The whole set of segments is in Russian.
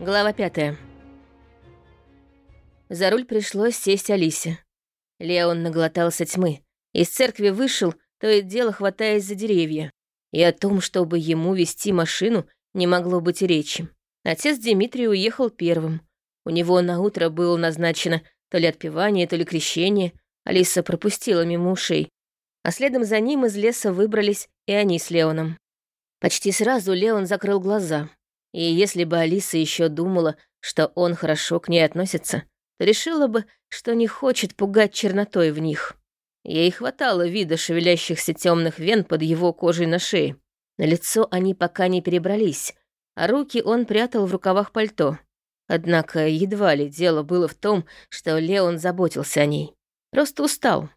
Глава пятая. За руль пришлось сесть Алисе. Леон наглотался тьмы. Из церкви вышел, то и дело хватаясь за деревья. И о том, чтобы ему вести машину, не могло быть и речи. Отец Дмитрий уехал первым. У него на утро было назначено то ли отпевание, то ли крещение. Алиса пропустила мимо ушей. А следом за ним из леса выбрались и они с Леоном. Почти сразу Леон закрыл глаза. И если бы Алиса еще думала, что он хорошо к ней относится, то решила бы, что не хочет пугать чернотой в них. Ей хватало вида шевелящихся темных вен под его кожей на шее. На лицо они пока не перебрались, а руки он прятал в рукавах пальто. Однако едва ли дело было в том, что Леон заботился о ней. Просто устал.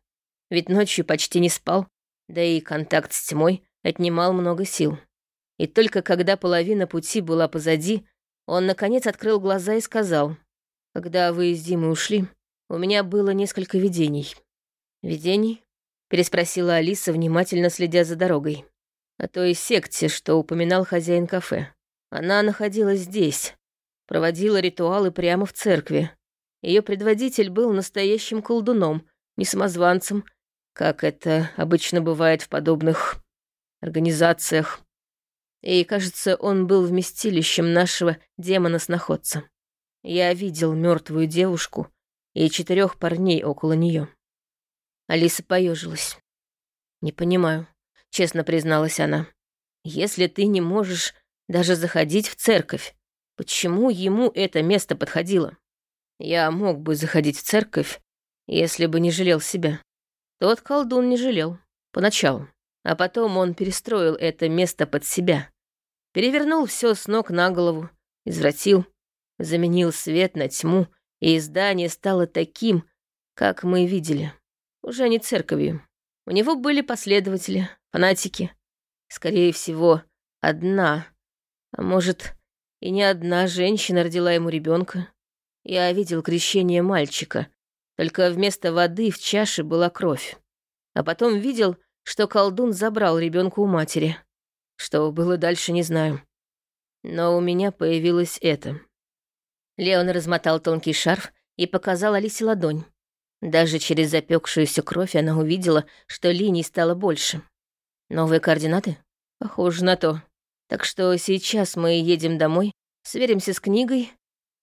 Ведь ночью почти не спал, да и контакт с тьмой отнимал много сил. И только когда половина пути была позади, он, наконец, открыл глаза и сказал, «Когда вы с Димой ушли, у меня было несколько видений». «Видений?» — переспросила Алиса, внимательно следя за дорогой. «О той секте, что упоминал хозяин кафе. Она находилась здесь, проводила ритуалы прямо в церкви. Ее предводитель был настоящим колдуном, не самозванцем, как это обычно бывает в подобных организациях и, кажется, он был вместилищем нашего демона-сноходца. Я видел мертвую девушку и четырех парней около нее. Алиса поежилась. «Не понимаю», — честно призналась она. «Если ты не можешь даже заходить в церковь, почему ему это место подходило? Я мог бы заходить в церковь, если бы не жалел себя. Тот колдун не жалел, поначалу. А потом он перестроил это место под себя. Перевернул все с ног на голову, извратил, заменил свет на тьму, и здание стало таким, как мы видели. Уже не церковью. У него были последователи, фанатики. Скорее всего, одна, а может, и не одна женщина родила ему ребенка. Я видел крещение мальчика, только вместо воды в чаше была кровь. А потом видел, что колдун забрал ребенка у матери. Что было дальше, не знаю. Но у меня появилось это. Леон размотал тонкий шарф и показал Алисе ладонь. Даже через запекшуюся кровь она увидела, что линий стало больше. Новые координаты? Похоже на то. Так что сейчас мы едем домой, сверимся с книгой.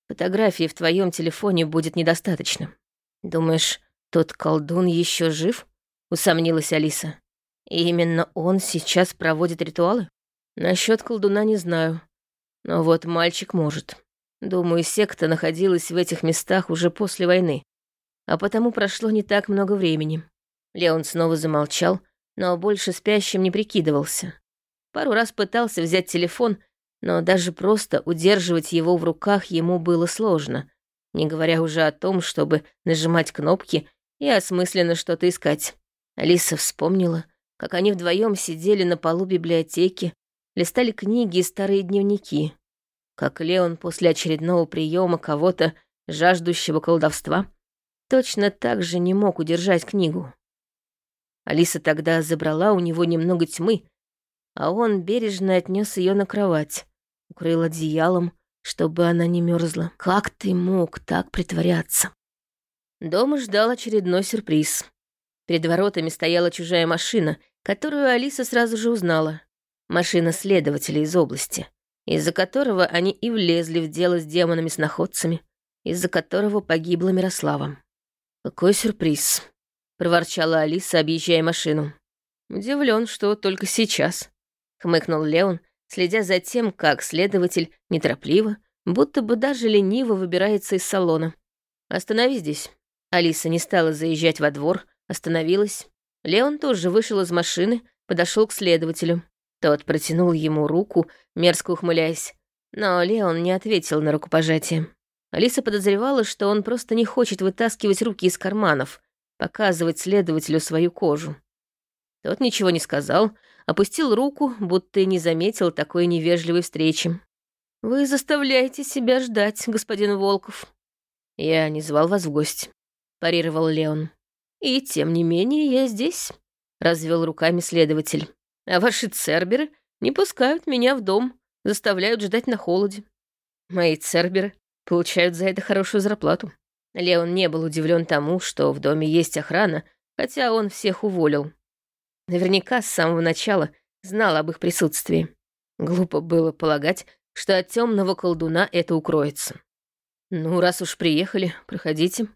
Фотографии в твоем телефоне будет недостаточно. Думаешь, тот колдун еще жив? Усомнилась Алиса. И именно он сейчас проводит ритуалы? Насчет колдуна не знаю. Но вот мальчик может. Думаю, секта находилась в этих местах уже после войны. А потому прошло не так много времени. Леон снова замолчал, но больше спящим не прикидывался. Пару раз пытался взять телефон, но даже просто удерживать его в руках ему было сложно, не говоря уже о том, чтобы нажимать кнопки и осмысленно что-то искать. Алиса вспомнила, как они вдвоем сидели на полу библиотеки, листали книги и старые дневники, как Леон после очередного приема кого-то, жаждущего колдовства, точно так же не мог удержать книгу. Алиса тогда забрала у него немного тьмы, а он бережно отнес ее на кровать, укрыл одеялом, чтобы она не мерзла. Как ты мог так притворяться? Дома ждал очередной сюрприз. Перед воротами стояла чужая машина, которую Алиса сразу же узнала. Машина следователя из области, из-за которого они и влезли в дело с демонами-сноходцами, из-за которого погибла Мирослава. «Какой сюрприз!» — проворчала Алиса, объезжая машину. «Удивлен, что только сейчас», — хмыкнул Леон, следя за тем, как следователь неторопливо, будто бы даже лениво выбирается из салона. «Останови здесь». Алиса не стала заезжать во двор, остановилась, Леон тоже вышел из машины, подошел к следователю. Тот протянул ему руку, мерзко ухмыляясь. Но Леон не ответил на рукопожатие. Алиса подозревала, что он просто не хочет вытаскивать руки из карманов, показывать следователю свою кожу. Тот ничего не сказал, опустил руку, будто и не заметил такой невежливой встречи. «Вы заставляете себя ждать, господин Волков». «Я не звал вас в гости», — парировал Леон. «И тем не менее я здесь», — развел руками следователь. «А ваши церберы не пускают меня в дом, заставляют ждать на холоде». Мои церберы получают за это хорошую зарплату. Леон не был удивлен тому, что в доме есть охрана, хотя он всех уволил. Наверняка с самого начала знал об их присутствии. Глупо было полагать, что от темного колдуна это укроется. «Ну, раз уж приехали, проходите».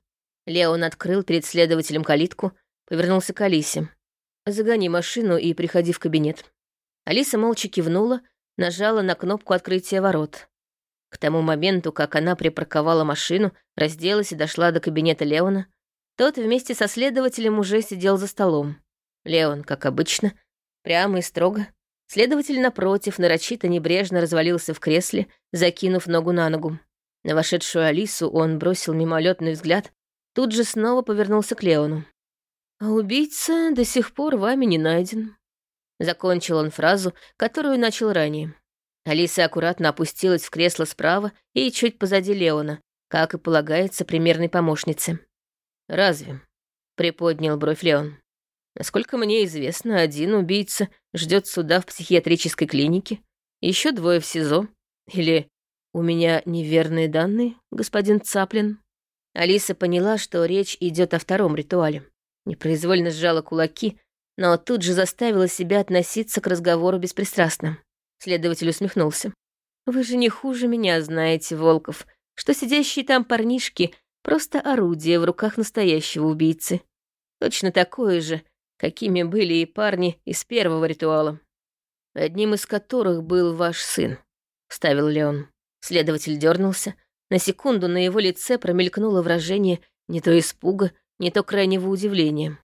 Леон открыл перед следователем калитку, повернулся к Алисе. «Загони машину и приходи в кабинет». Алиса молча кивнула, нажала на кнопку открытия ворот. К тому моменту, как она припарковала машину, разделась и дошла до кабинета Леона, тот вместе со следователем уже сидел за столом. Леон, как обычно, прямо и строго. Следователь, напротив, нарочито небрежно развалился в кресле, закинув ногу на ногу. На вошедшую Алису он бросил мимолетный взгляд, тут же снова повернулся к Леону. «А убийца до сих пор вами не найден», — закончил он фразу, которую начал ранее. Алиса аккуратно опустилась в кресло справа и чуть позади Леона, как и полагается примерной помощнице. «Разве?» — приподнял бровь Леон. «Насколько мне известно, один убийца ждет суда в психиатрической клинике, еще двое в СИЗО. Или у меня неверные данные, господин Цаплин?» Алиса поняла, что речь идет о втором ритуале. Непроизвольно сжала кулаки, но тут же заставила себя относиться к разговору беспристрастно. Следователь усмехнулся. «Вы же не хуже меня знаете, Волков, что сидящие там парнишки — просто орудие в руках настоящего убийцы. Точно такое же, какими были и парни из первого ритуала. Одним из которых был ваш сын», — вставил Леон. Следователь дернулся. На секунду на его лице промелькнуло выражение не то испуга, не то крайнего удивления.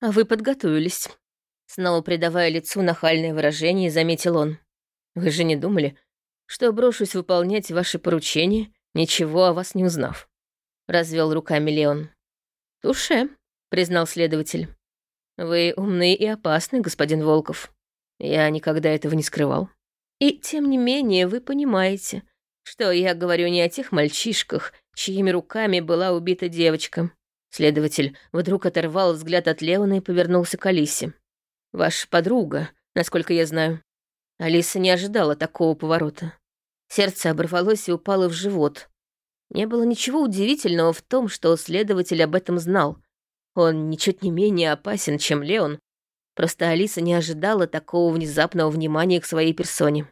«А вы подготовились». Снова придавая лицу нахальное выражение, заметил он. Вы же не думали, что брошусь выполнять ваши поручения, ничего о вас не узнав?» Развел руками Леон. «Туше», — признал следователь. «Вы умный и опасный, господин Волков. Я никогда этого не скрывал. И тем не менее вы понимаете, что я говорю не о тех мальчишках, чьими руками была убита девочка». Следователь вдруг оторвал взгляд от Леона и повернулся к Алисе. «Ваша подруга, насколько я знаю». Алиса не ожидала такого поворота. Сердце оборвалось и упало в живот. Не было ничего удивительного в том, что следователь об этом знал. Он ничуть не менее опасен, чем Леон. Просто Алиса не ожидала такого внезапного внимания к своей персоне.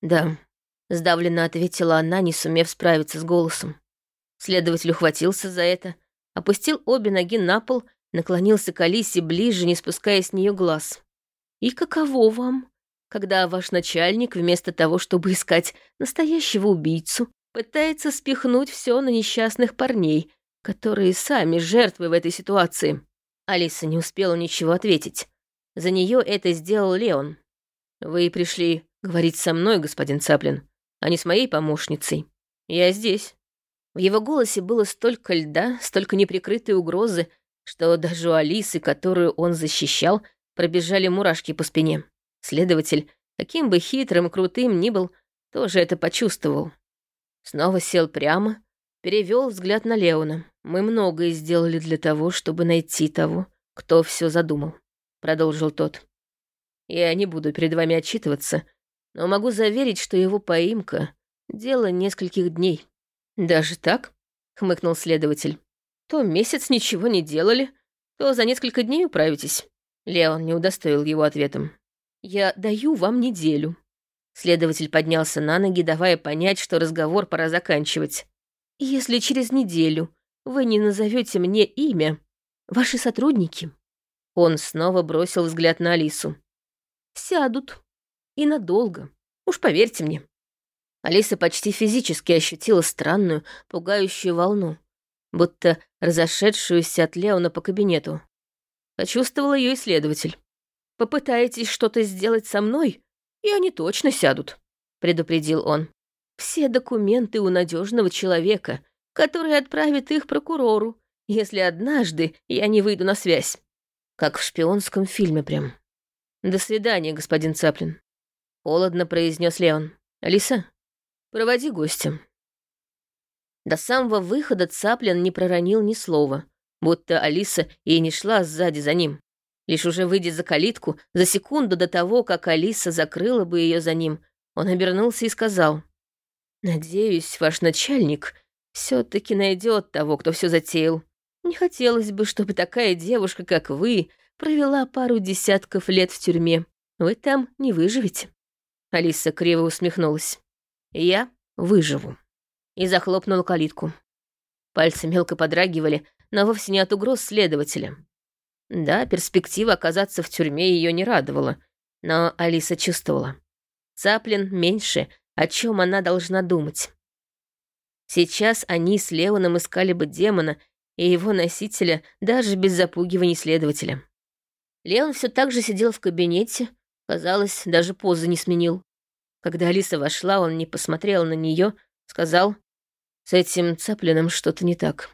«Да», — сдавленно ответила она, не сумев справиться с голосом. Следователь ухватился за это, опустил обе ноги на пол, наклонился к Алисе ближе, не спуская с нее глаз. «И каково вам?» когда ваш начальник, вместо того, чтобы искать настоящего убийцу, пытается спихнуть все на несчастных парней, которые сами жертвы в этой ситуации. Алиса не успела ничего ответить. За нее это сделал Леон. Вы пришли говорить со мной, господин Цаплин, а не с моей помощницей. Я здесь. В его голосе было столько льда, столько неприкрытой угрозы, что даже у Алисы, которую он защищал, пробежали мурашки по спине. Следователь, каким бы хитрым и крутым ни был, тоже это почувствовал. Снова сел прямо, перевел взгляд на Леона. «Мы многое сделали для того, чтобы найти того, кто все задумал», — продолжил тот. «Я не буду перед вами отчитываться, но могу заверить, что его поимка — дело нескольких дней». «Даже так?» — хмыкнул следователь. «То месяц ничего не делали, то за несколько дней управитесь». Леон не удостоил его ответом. «Я даю вам неделю». Следователь поднялся на ноги, давая понять, что разговор пора заканчивать. «Если через неделю вы не назовете мне имя, ваши сотрудники...» Он снова бросил взгляд на Алису. «Сядут. И надолго. Уж поверьте мне». Алиса почти физически ощутила странную, пугающую волну, будто разошедшуюся от Леона по кабинету. Почувствовал ее исследователь. Попытаетесь что-то сделать со мной, и они точно сядут», — предупредил он. «Все документы у надежного человека, который отправит их прокурору, если однажды я не выйду на связь. Как в шпионском фильме прям. До свидания, господин Цаплин. Холодно произнес Леон. Алиса, проводи гостя. До самого выхода Цаплин не проронил ни слова, будто Алиса и не шла сзади за ним. Лишь уже выйдя за калитку, за секунду до того, как Алиса закрыла бы ее за ним, он обернулся и сказал. Надеюсь, ваш начальник все таки найдет того, кто все затеял. Не хотелось бы, чтобы такая девушка, как вы, провела пару десятков лет в тюрьме. Вы там не выживете». Алиса криво усмехнулась. «Я выживу». И захлопнула калитку. Пальцы мелко подрагивали, но вовсе не от угроз следователя. Да, перспектива оказаться в тюрьме ее не радовала, но Алиса чувствовала. Цаплин меньше, о чем она должна думать. Сейчас они с Леоном искали бы демона и его носителя даже без запугиваний следователя. Леон все так же сидел в кабинете, казалось, даже позы не сменил. Когда Алиса вошла, он не посмотрел на нее, сказал, «С этим Цаплиным что-то не так».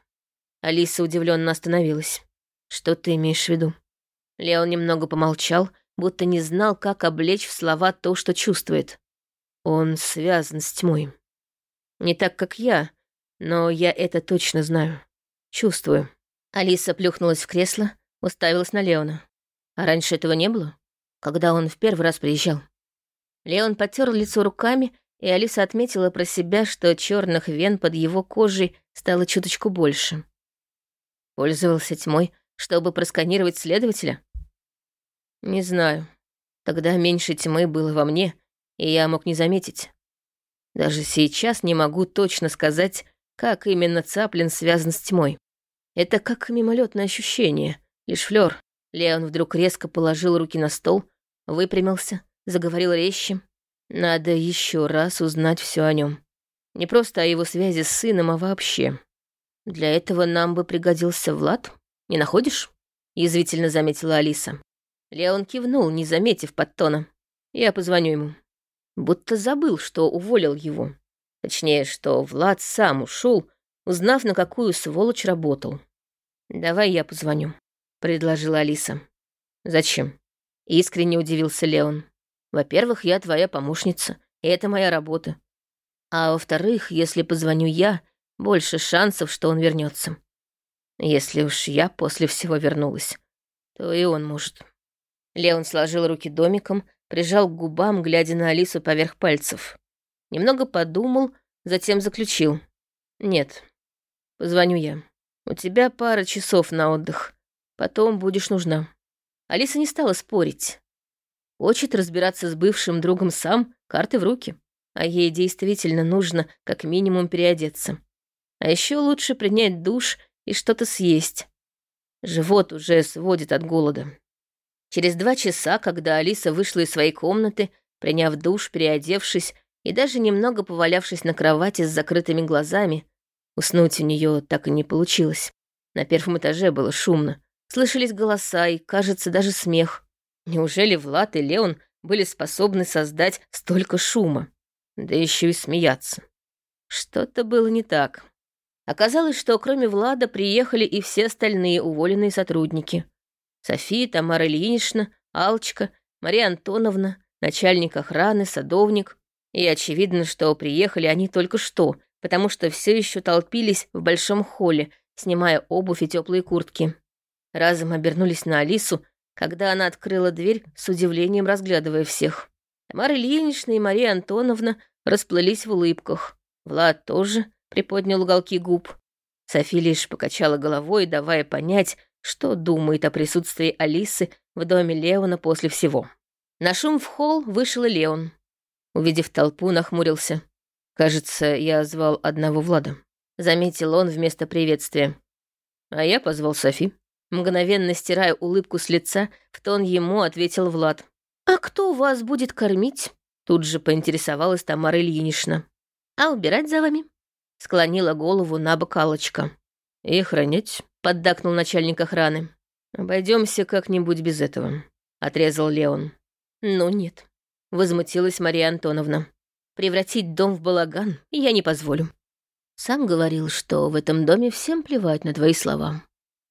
Алиса удивленно остановилась. «Что ты имеешь в виду?» Леон немного помолчал, будто не знал, как облечь в слова то, что чувствует. Он связан с тьмой. Не так, как я, но я это точно знаю. Чувствую. Алиса плюхнулась в кресло, уставилась на Леона. А раньше этого не было? Когда он в первый раз приезжал? Леон потер лицо руками, и Алиса отметила про себя, что черных вен под его кожей стало чуточку больше. Пользовался тьмой, чтобы просканировать следователя? Не знаю. Тогда меньше тьмы было во мне, и я мог не заметить. Даже сейчас не могу точно сказать, как именно Цаплин связан с тьмой. Это как мимолетное ощущение, лишь флёр. Леон вдруг резко положил руки на стол, выпрямился, заговорил резче. Надо еще раз узнать все о нем. Не просто о его связи с сыном, а вообще. Для этого нам бы пригодился Влад, не находишь? Язвительно заметила Алиса. Леон кивнул, не заметив подтона. Я позвоню ему. Будто забыл, что уволил его. Точнее, что Влад сам ушел, узнав, на какую сволочь работал. «Давай я позвоню», — предложила Алиса. «Зачем?» — искренне удивился Леон. «Во-первых, я твоя помощница, и это моя работа. А во-вторых, если позвоню я, больше шансов, что он вернется. Если уж я после всего вернулась, то и он может». Леон сложил руки домиком, прижал к губам, глядя на Алису поверх пальцев. Немного подумал, затем заключил. «Нет, позвоню я. У тебя пара часов на отдых. Потом будешь нужна». Алиса не стала спорить. Хочет разбираться с бывшим другом сам, карты в руки. А ей действительно нужно как минимум переодеться. А еще лучше принять душ и что-то съесть. Живот уже сводит от голода. Через два часа, когда Алиса вышла из своей комнаты, приняв душ, переодевшись и даже немного повалявшись на кровати с закрытыми глазами, уснуть у нее так и не получилось. На первом этаже было шумно. Слышались голоса и, кажется, даже смех. Неужели Влад и Леон были способны создать столько шума? Да еще и смеяться. Что-то было не так. Оказалось, что кроме Влада приехали и все остальные уволенные сотрудники. София, Тамара Ильинична, Алчка, Мария Антоновна, начальник охраны, садовник. И очевидно, что приехали они только что, потому что все еще толпились в большом холле, снимая обувь и теплые куртки. Разом обернулись на Алису, когда она открыла дверь с удивлением разглядывая всех. Тамара Ильинична и Мария Антоновна расплылись в улыбках. Влад тоже приподнял уголки губ. Софи лишь покачала головой, давая понять, что думает о присутствии Алисы в доме Леона после всего. На шум в холл вышел и Леон. Увидев толпу, нахмурился. «Кажется, я звал одного Влада», — заметил он вместо приветствия. А я позвал Софи. Мгновенно стирая улыбку с лица, в тон ему ответил Влад. «А кто вас будет кормить?» Тут же поинтересовалась Тамара Ильинична. «А убирать за вами?» Склонила голову на бок Аллочка. «И хранить?» — поддакнул начальник охраны. Обойдемся как-нибудь без этого», — отрезал Леон. «Ну нет», возмутилась Мария Антоновна. «Превратить дом в балаган я не позволю. Сам говорил, что в этом доме всем плевать на твои слова».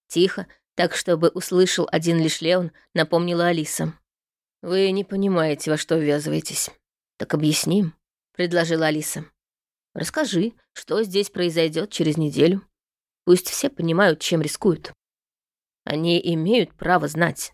Тихо, так чтобы услышал один лишь Леон, напомнила Алиса. «Вы не понимаете, во что ввязываетесь». «Так объясним», — предложила Алиса. «Расскажи, что здесь произойдет через неделю. Пусть все понимают, чем рискуют. Они имеют право знать».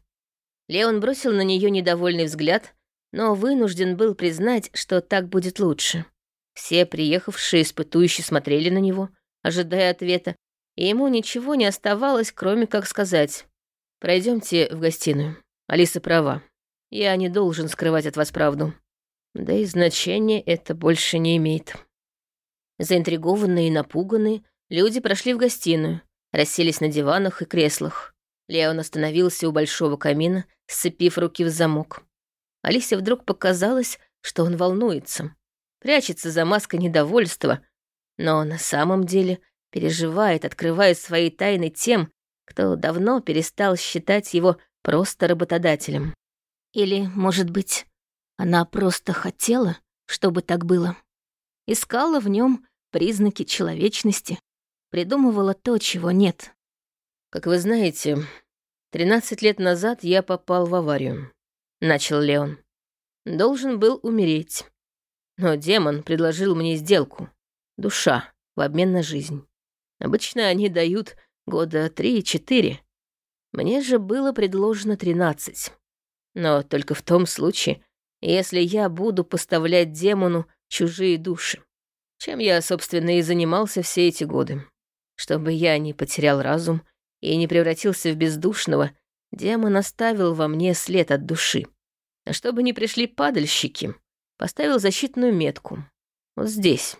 Леон бросил на нее недовольный взгляд, но вынужден был признать, что так будет лучше. Все приехавшие испытующие смотрели на него, ожидая ответа, и ему ничего не оставалось, кроме как сказать «Пройдемте в гостиную. Алиса права. Я не должен скрывать от вас правду. Да и значения это больше не имеет». Заинтригованные и напуганные, люди прошли в гостиную, расселись на диванах и креслах. Леон остановился у большого камина, сцепив руки в замок. Алисе вдруг показалось, что он волнуется, прячется за маской недовольства, но на самом деле переживает, открывая свои тайны тем, кто давно перестал считать его просто работодателем. Или, может быть, она просто хотела, чтобы так было. Искала в нем признаки человечности, придумывала то, чего нет. Как вы знаете, 13 лет назад я попал в аварию, начал Леон. Должен был умереть. Но демон предложил мне сделку. Душа в обмен на жизнь. Обычно они дают года три-четыре. Мне же было предложено тринадцать. Но только в том случае, если я буду поставлять демону чужие души. Чем я, собственно, и занимался все эти годы. Чтобы я не потерял разум и не превратился в бездушного, демон оставил во мне след от души. А чтобы не пришли падальщики, поставил защитную метку. Вот здесь.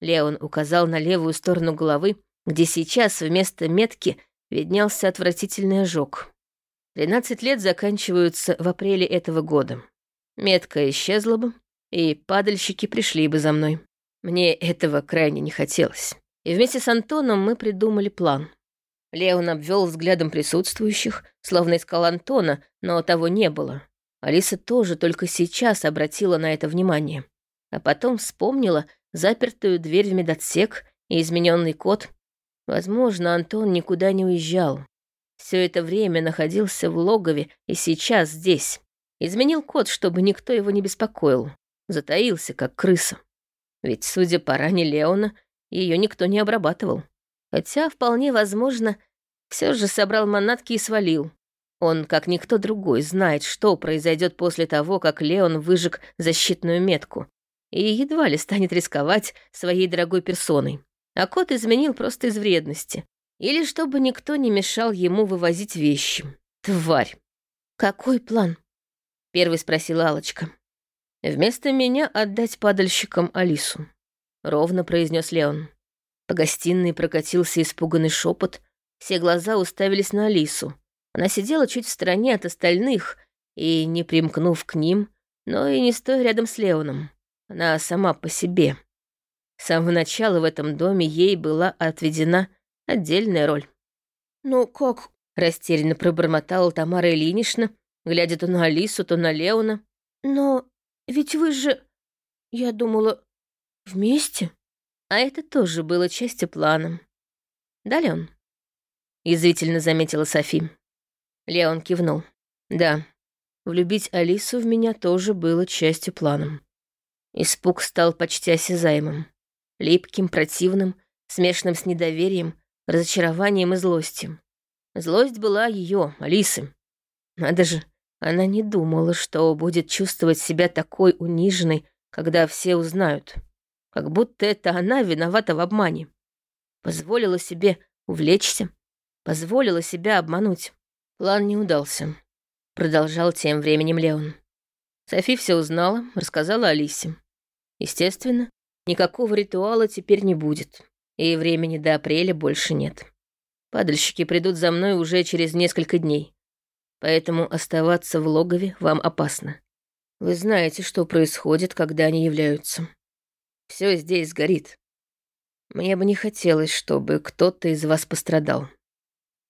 Леон указал на левую сторону головы, где сейчас вместо метки виднелся отвратительный ожог. Тринадцать лет заканчиваются в апреле этого года. Метка исчезла бы, и падальщики пришли бы за мной. Мне этого крайне не хотелось. И вместе с Антоном мы придумали план. Леон обвел взглядом присутствующих, словно искал Антона, но того не было. Алиса тоже только сейчас обратила на это внимание. А потом вспомнила запертую дверь в медотсек и измененный код, Возможно, Антон никуда не уезжал. Все это время находился в логове и сейчас здесь. Изменил код, чтобы никто его не беспокоил. Затаился, как крыса. Ведь, судя по ране Леона, ее никто не обрабатывал. Хотя, вполне возможно, все же собрал манатки и свалил. Он, как никто другой, знает, что произойдет после того, как Леон выжег защитную метку, и едва ли станет рисковать своей дорогой персоной а кот изменил просто из вредности. Или чтобы никто не мешал ему вывозить вещи. Тварь. «Какой план?» — первый спросила алочка «Вместо меня отдать падальщикам Алису», — ровно произнес Леон. По гостиной прокатился испуганный шепот, все глаза уставились на Алису. Она сидела чуть в стороне от остальных и, не примкнув к ним, но и не стоя рядом с Леоном. Она сама по себе. С самого начала в этом доме ей была отведена отдельная роль. «Ну как?» — растерянно пробормотала Тамара Ильинична, глядя то на Алису, то на Леона. «Но ведь вы же... Я думала, вместе?» А это тоже было частью плана. «Да, Леон?» — язвительно заметила Софи. Леон кивнул. «Да, влюбить Алису в меня тоже было частью плана». Испуг стал почти осязаемым липким, противным, смешанным с недоверием, разочарованием и злостью. Злость была ее, Алисы. Надо же, она не думала, что будет чувствовать себя такой униженной, когда все узнают. Как будто это она виновата в обмане. Позволила себе увлечься, позволила себя обмануть. План не удался. Продолжал тем временем Леон. Софи все узнала, рассказала Алисе. Естественно, Никакого ритуала теперь не будет, и времени до апреля больше нет. Падальщики придут за мной уже через несколько дней, поэтому оставаться в логове вам опасно. Вы знаете, что происходит, когда они являются. Все здесь горит. Мне бы не хотелось, чтобы кто-то из вас пострадал.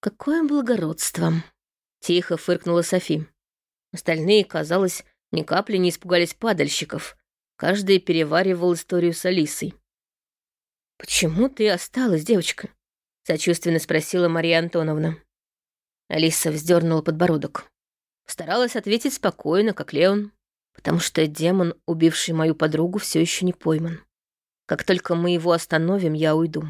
Какое благородство! Тихо фыркнула Софи. Остальные, казалось, ни капли не испугались падальщиков, Каждый переваривал историю с Алисой. «Почему ты осталась, девочка?» — сочувственно спросила Мария Антоновна. Алиса вздернула подбородок. Старалась ответить спокойно, как Леон, потому что демон, убивший мою подругу, все еще не пойман. Как только мы его остановим, я уйду.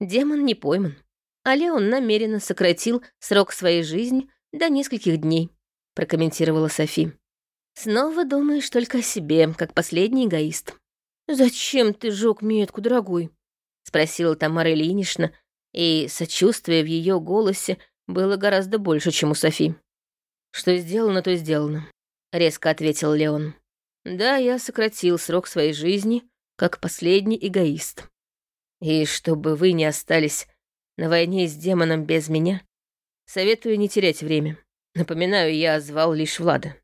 Демон не пойман, а Леон намеренно сократил срок своей жизни до нескольких дней, прокомментировала Софи. Снова думаешь только о себе, как последний эгоист. «Зачем ты жёг метку, дорогой?» — спросила Тамара Ильинична, и сочувствие в ее голосе было гораздо больше, чем у Софи. «Что сделано, то сделано», — резко ответил Леон. «Да, я сократил срок своей жизни, как последний эгоист. И чтобы вы не остались на войне с демоном без меня, советую не терять время. Напоминаю, я звал лишь Влада.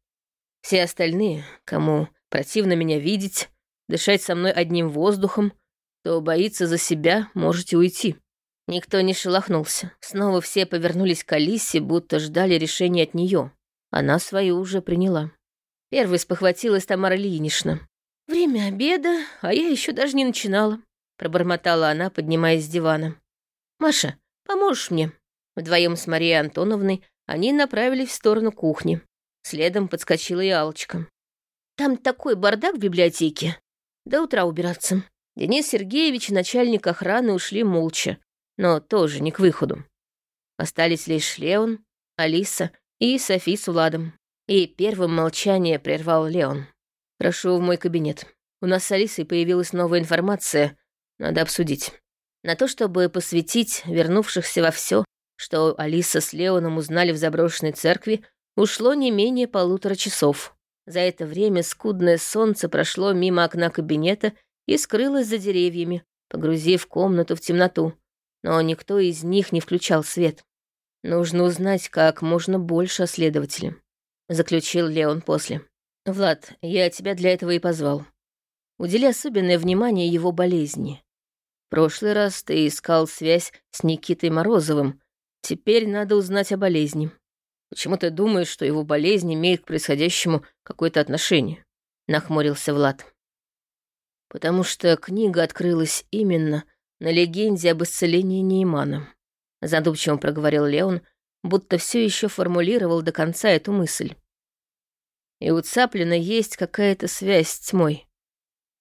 Все остальные, кому противно меня видеть, дышать со мной одним воздухом, то боится за себя, можете уйти». Никто не шелохнулся. Снова все повернулись к Алисе, будто ждали решения от нее. Она свою уже приняла. Первой спохватилась Тамара Ильинична. «Время обеда, а я еще даже не начинала», — пробормотала она, поднимаясь с дивана. «Маша, поможешь мне?» Вдвоем с Марией Антоновной они направились в сторону кухни. Следом подскочила и Алочка. «Там такой бардак в библиотеке. До утра убираться». Денис Сергеевич и начальник охраны ушли молча, но тоже не к выходу. Остались лишь Леон, Алиса и Софи с Владом. И первым молчание прервал Леон. «Прошу в мой кабинет. У нас с Алисой появилась новая информация. Надо обсудить. На то, чтобы посвятить вернувшихся во все, что Алиса с Леоном узнали в заброшенной церкви, ушло не менее полутора часов. За это время скудное солнце прошло мимо окна кабинета и скрылось за деревьями, погрузив комнату в темноту, но никто из них не включал свет. Нужно узнать как можно больше о следователе, заключил Леон после. Влад, я тебя для этого и позвал. Удели особенное внимание его болезни. В прошлый раз ты искал связь с Никитой Морозовым. Теперь надо узнать о болезни. Почему ты думаешь, что его болезнь имеет к происходящему какое-то отношение? Нахмурился Влад. Потому что книга открылась именно на легенде об исцелении Неймана. Задумчиво проговорил Леон, будто все еще формулировал до конца эту мысль. И у Цаплина есть какая-то связь с тьмой.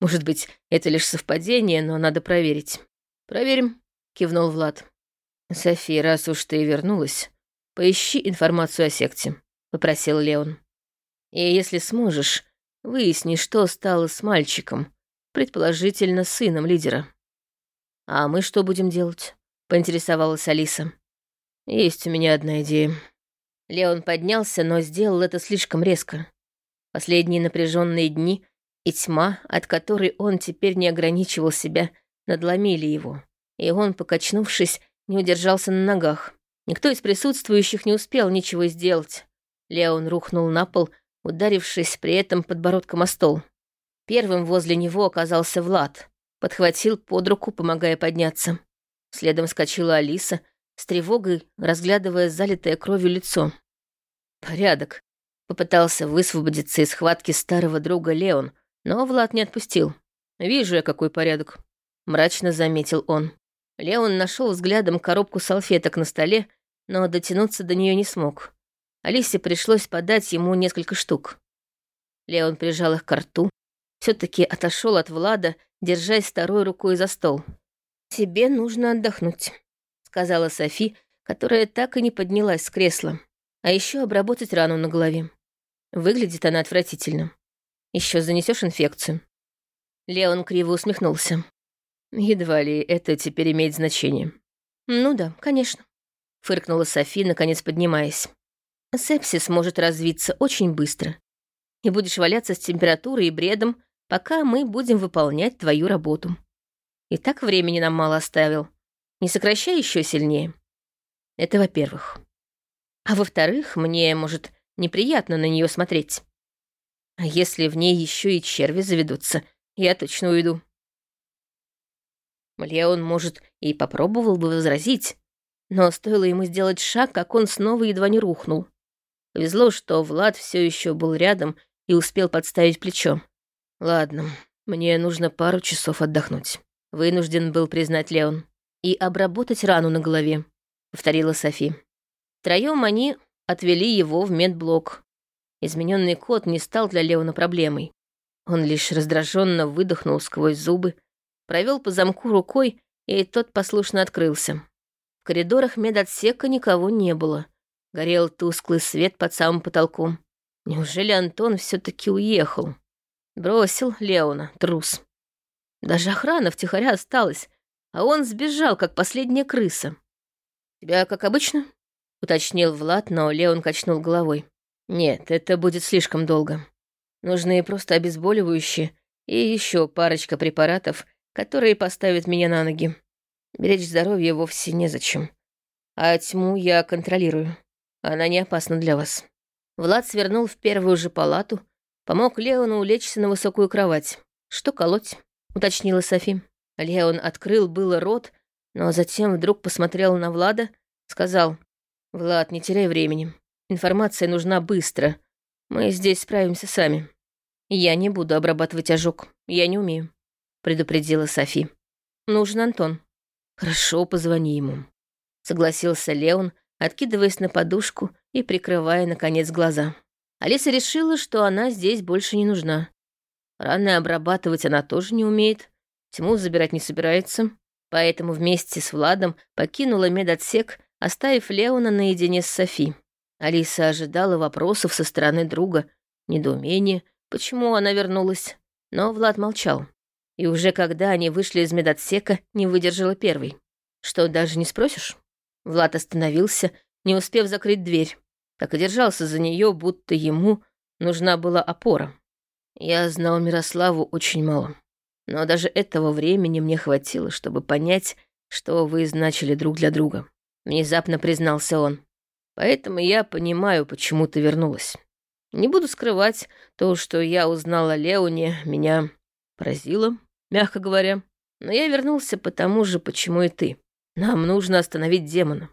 Может быть, это лишь совпадение, но надо проверить. Проверим, кивнул Влад. София, раз уж ты вернулась, поищи информацию о секте, попросил Леон. И если сможешь, выясни, что стало с мальчиком, предположительно сыном лидера. «А мы что будем делать?» — поинтересовалась Алиса. «Есть у меня одна идея». Леон поднялся, но сделал это слишком резко. Последние напряженные дни и тьма, от которой он теперь не ограничивал себя, надломили его. И он, покачнувшись, не удержался на ногах. Никто из присутствующих не успел ничего сделать. Леон рухнул на пол, ударившись при этом подбородком о стол. Первым возле него оказался Влад подхватил под руку, помогая подняться. Следом скочила Алиса, с тревогой разглядывая залитое кровью лицо. «Порядок», — попытался высвободиться из схватки старого друга Леон, но Влад не отпустил. «Вижу я, какой порядок», — мрачно заметил он. Леон нашел взглядом коробку салфеток на столе, но дотянуться до нее не смог. Алисе пришлось подать ему несколько штук. Леон прижал их к рту, все таки отошел от Влада держась второй рукой за стол. «Тебе нужно отдохнуть», — сказала Софи, которая так и не поднялась с кресла. «А еще обработать рану на голове. Выглядит она отвратительно. Еще занесешь инфекцию». Леон криво усмехнулся. «Едва ли это теперь имеет значение». «Ну да, конечно», — фыркнула Софи, наконец поднимаясь. «Сепсис может развиться очень быстро. И будешь валяться с температурой и бредом, пока мы будем выполнять твою работу. И так времени нам мало оставил. Не сокращай еще сильнее. Это во-первых. А во-вторых, мне, может, неприятно на нее смотреть. А если в ней еще и черви заведутся, я точно уйду. Леон, может, и попробовал бы возразить, но стоило ему сделать шаг, как он снова едва не рухнул. Повезло, что Влад все еще был рядом и успел подставить плечо. «Ладно, мне нужно пару часов отдохнуть», — вынужден был признать Леон. «И обработать рану на голове», — повторила Софи. Втроем они отвели его в медблок. Измененный код не стал для Леона проблемой. Он лишь раздраженно выдохнул сквозь зубы, провел по замку рукой, и тот послушно открылся. В коридорах медотсека никого не было. Горел тусклый свет под самым потолком. Неужели Антон все таки уехал? Бросил Леона, трус. Даже охрана втихаря осталась, а он сбежал, как последняя крыса. «Тебя как обычно?» — уточнил Влад, но Леон качнул головой. «Нет, это будет слишком долго. Нужны просто обезболивающие и еще парочка препаратов, которые поставят меня на ноги. Беречь здоровье вовсе незачем. А тьму я контролирую. Она не опасна для вас». Влад свернул в первую же палату, помог Леону улечься на высокую кровать. «Что колоть?» — уточнила Софи. Леон открыл было рот, но затем вдруг посмотрел на Влада, сказал, «Влад, не теряй времени. Информация нужна быстро. Мы здесь справимся сами. Я не буду обрабатывать ожог. Я не умею», — предупредила Софи. «Нужен Антон». «Хорошо, позвони ему», — согласился Леон, откидываясь на подушку и прикрывая, наконец, глаза. Алиса решила, что она здесь больше не нужна. Раны обрабатывать она тоже не умеет, тьму забирать не собирается, поэтому вместе с Владом покинула медотсек, оставив Леона наедине с Софи. Алиса ожидала вопросов со стороны друга, недоумения, почему она вернулась, но Влад молчал. И уже когда они вышли из медотсека, не выдержала первой. «Что, даже не спросишь?» Влад остановился, не успев закрыть дверь. Так и держался за нее, будто ему нужна была опора. Я знал Мирославу очень мало. Но даже этого времени мне хватило, чтобы понять, что вы значили друг для друга. Внезапно признался он. Поэтому я понимаю, почему ты вернулась. Не буду скрывать, то, что я узнала Леоне, меня поразило, мягко говоря. Но я вернулся потому же, почему и ты. Нам нужно остановить демона.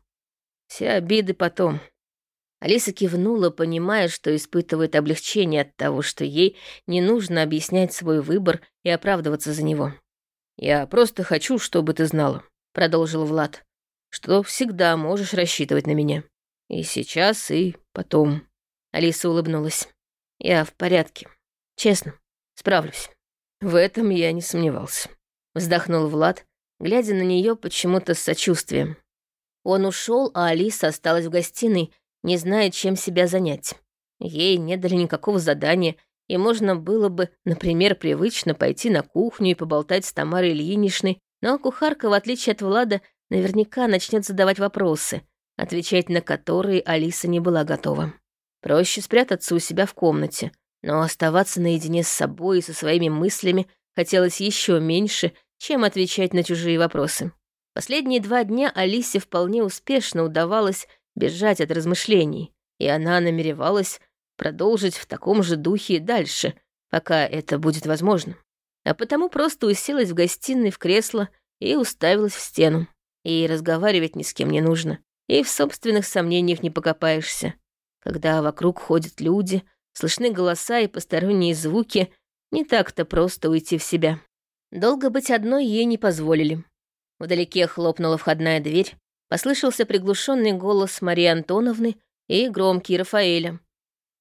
Все обиды потом. Алиса кивнула, понимая, что испытывает облегчение от того, что ей не нужно объяснять свой выбор и оправдываться за него. «Я просто хочу, чтобы ты знала», — продолжил Влад, «что всегда можешь рассчитывать на меня. И сейчас, и потом». Алиса улыбнулась. «Я в порядке. Честно, справлюсь». В этом я не сомневался. Вздохнул Влад, глядя на нее почему-то с сочувствием. Он ушел, а Алиса осталась в гостиной, не зная, чем себя занять. Ей не дали никакого задания, и можно было бы, например, привычно пойти на кухню и поболтать с Тамарой Ильиничной, но кухарка, в отличие от Влада, наверняка начнет задавать вопросы, отвечать на которые Алиса не была готова. Проще спрятаться у себя в комнате, но оставаться наедине с собой и со своими мыслями хотелось еще меньше, чем отвечать на чужие вопросы. Последние два дня Алисе вполне успешно удавалось бежать от размышлений, и она намеревалась продолжить в таком же духе дальше, пока это будет возможно. А потому просто уселась в гостиной в кресло и уставилась в стену. И разговаривать ни с кем не нужно, и в собственных сомнениях не покопаешься. Когда вокруг ходят люди, слышны голоса и посторонние звуки, не так-то просто уйти в себя. Долго быть одной ей не позволили. Вдалеке хлопнула входная дверь, Послышался приглушенный голос Марии Антоновны и громкий Рафаэля.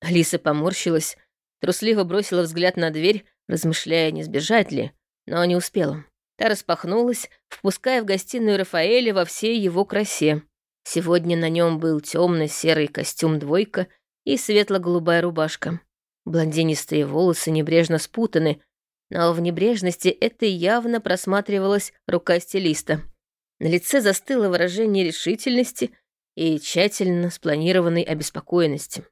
Алиса поморщилась, трусливо бросила взгляд на дверь, размышляя, не сбежать ли, но не успела. Та распахнулась, впуская в гостиную Рафаэля во всей его красе. Сегодня на нем был темно-серый костюм двойка и светло-голубая рубашка. Блондинистые волосы небрежно спутаны, но в небрежности это явно просматривалась рука стилиста. На лице застыло выражение решительности и тщательно спланированной обеспокоенности.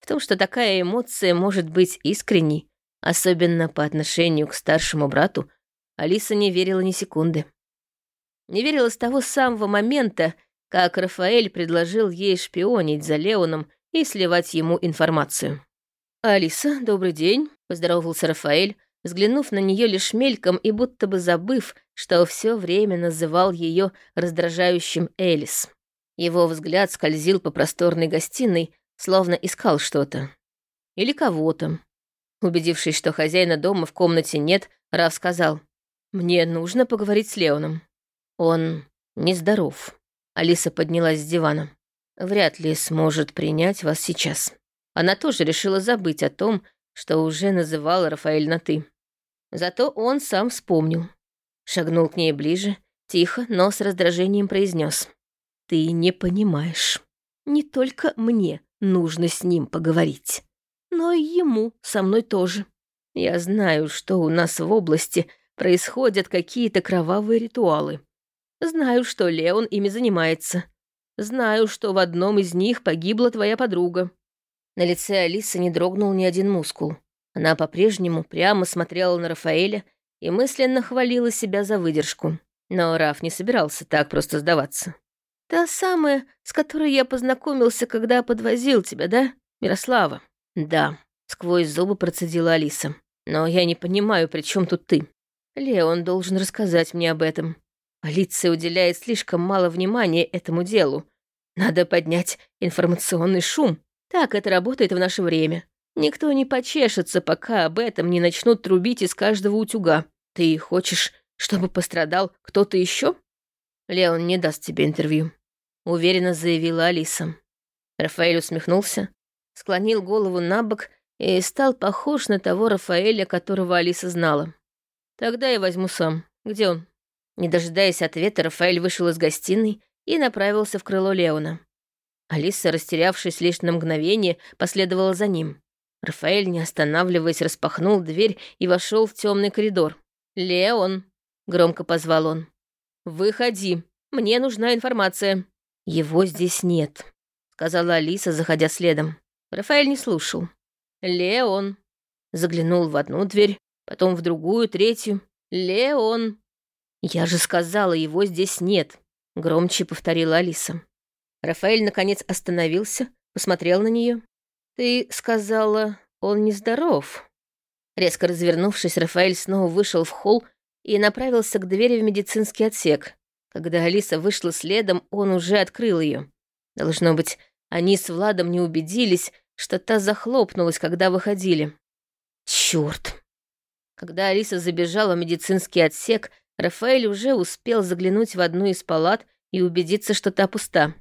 В том, что такая эмоция может быть искренней, особенно по отношению к старшему брату, Алиса не верила ни секунды. Не верила с того самого момента, как Рафаэль предложил ей шпионить за Леоном и сливать ему информацию. «Алиса, добрый день», — поздоровался Рафаэль, взглянув на нее лишь мельком и будто бы забыв, что все время называл ее раздражающим Элис. Его взгляд скользил по просторной гостиной, словно искал что-то. Или кого-то. Убедившись, что хозяина дома в комнате нет, Раф сказал, «Мне нужно поговорить с Леоном. Он нездоров». Алиса поднялась с дивана. «Вряд ли сможет принять вас сейчас». Она тоже решила забыть о том, что уже называла Рафаэль на «ты». Зато он сам вспомнил. Шагнул к ней ближе, тихо, но с раздражением произнес: «Ты не понимаешь. Не только мне нужно с ним поговорить, но и ему со мной тоже. Я знаю, что у нас в области происходят какие-то кровавые ритуалы. Знаю, что Леон ими занимается. Знаю, что в одном из них погибла твоя подруга». На лице Алисы не дрогнул ни один мускул. Она по-прежнему прямо смотрела на Рафаэля и мысленно хвалила себя за выдержку. Но Раф не собирался так просто сдаваться. «Та самая, с которой я познакомился, когда подвозил тебя, да, Мирослава?» «Да», — сквозь зубы процедила Алиса. «Но я не понимаю, при чем тут ты? Леон должен рассказать мне об этом. Полиция уделяет слишком мало внимания этому делу. Надо поднять информационный шум. Так это работает в наше время. Никто не почешется, пока об этом не начнут трубить из каждого утюга. Ты хочешь, чтобы пострадал кто-то еще? Леон не даст тебе интервью, уверенно заявила Алиса. Рафаэль усмехнулся, склонил голову на бок и стал похож на того Рафаэля, которого Алиса знала. Тогда я возьму сам. Где он? Не дожидаясь ответа, Рафаэль вышел из гостиной и направился в крыло Леона. Алиса, растерявшись лишь на мгновение, последовала за ним. Рафаэль, не останавливаясь, распахнул дверь и вошел в темный коридор. «Леон!» — громко позвал он. «Выходи, мне нужна информация». «Его здесь нет», — сказала Алиса, заходя следом. Рафаэль не слушал. «Леон!» Заглянул в одну дверь, потом в другую, третью. «Леон!» «Я же сказала, его здесь нет», — громче повторила Алиса. Рафаэль, наконец, остановился, посмотрел на нее. «Ты сказала, он нездоров». Резко развернувшись, Рафаэль снова вышел в холл и направился к двери в медицинский отсек. Когда Алиса вышла следом, он уже открыл ее. Должно быть, они с Владом не убедились, что та захлопнулась, когда выходили. Черт! Когда Алиса забежала в медицинский отсек, Рафаэль уже успел заглянуть в одну из палат и убедиться, что та пуста.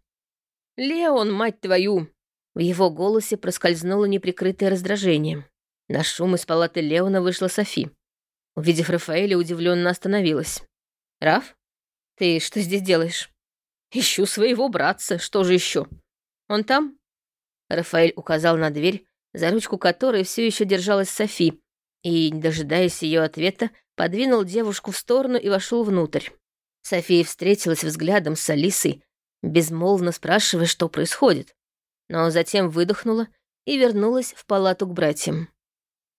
«Леон, мать твою!» В его голосе проскользнуло неприкрытое раздражение. На шум из палаты Леона вышла Софи. Увидев Рафаэля, удивленно остановилась. «Раф, ты что здесь делаешь?» «Ищу своего братца, что же еще? Он там?» Рафаэль указал на дверь, за ручку которой все еще держалась Софи, и, не дожидаясь ее ответа, подвинул девушку в сторону и вошел внутрь. София встретилась взглядом с Алисой, безмолвно спрашивая, что происходит, но затем выдохнула и вернулась в палату к братьям.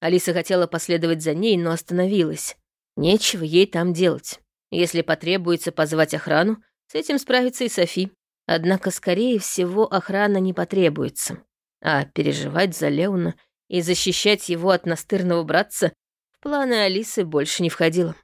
Алиса хотела последовать за ней, но остановилась. Нечего ей там делать. Если потребуется позвать охрану, с этим справится и Софи. Однако, скорее всего, охрана не потребуется. А переживать за Леона и защищать его от настырного братца в планы Алисы больше не входило.